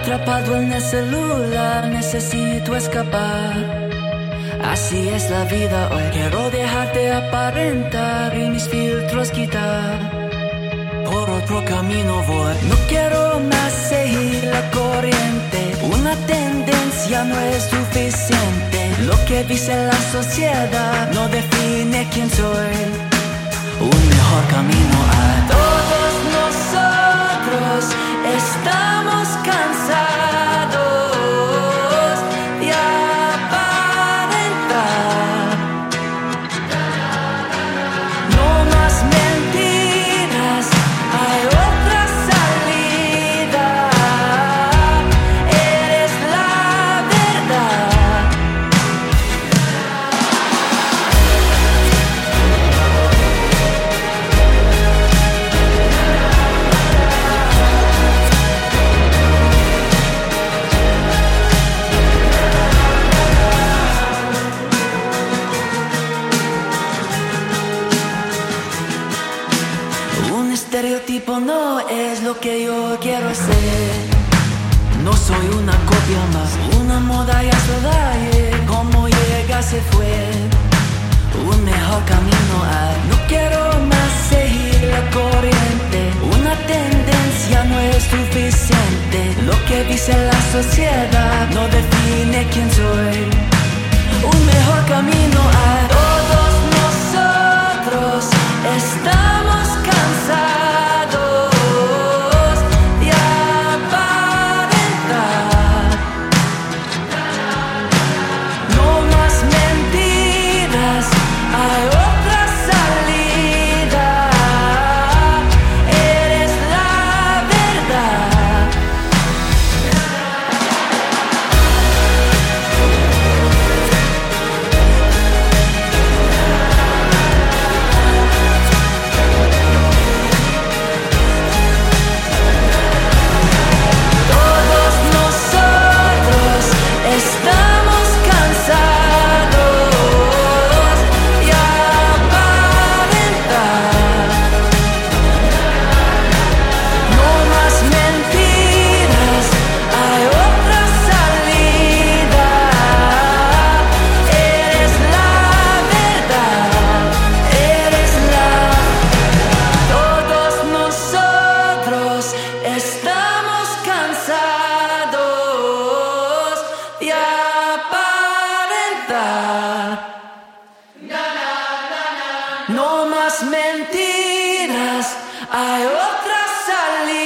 atrapado en el celular, necesito escapar. Así es la vida hoy, quiero dejarte aparentar y mis filtros quitar. Por otro camino voy, no quiero más seguir la corriente. Una tendencia no es suficiente. Lo que dice la sociedad no define quién soy. Un mejor camino a Un estereotipo no es lo que yo quiero ser. No soy una copia más, una moda ya se da, como llega se fue. Un mejor camino hay, no quiero más seguir la corriente. Una tendencia no es suficiente. Lo que dice la sociedad no define quién soy. Un mejor camino hay. No más mentiras, hay otra salida.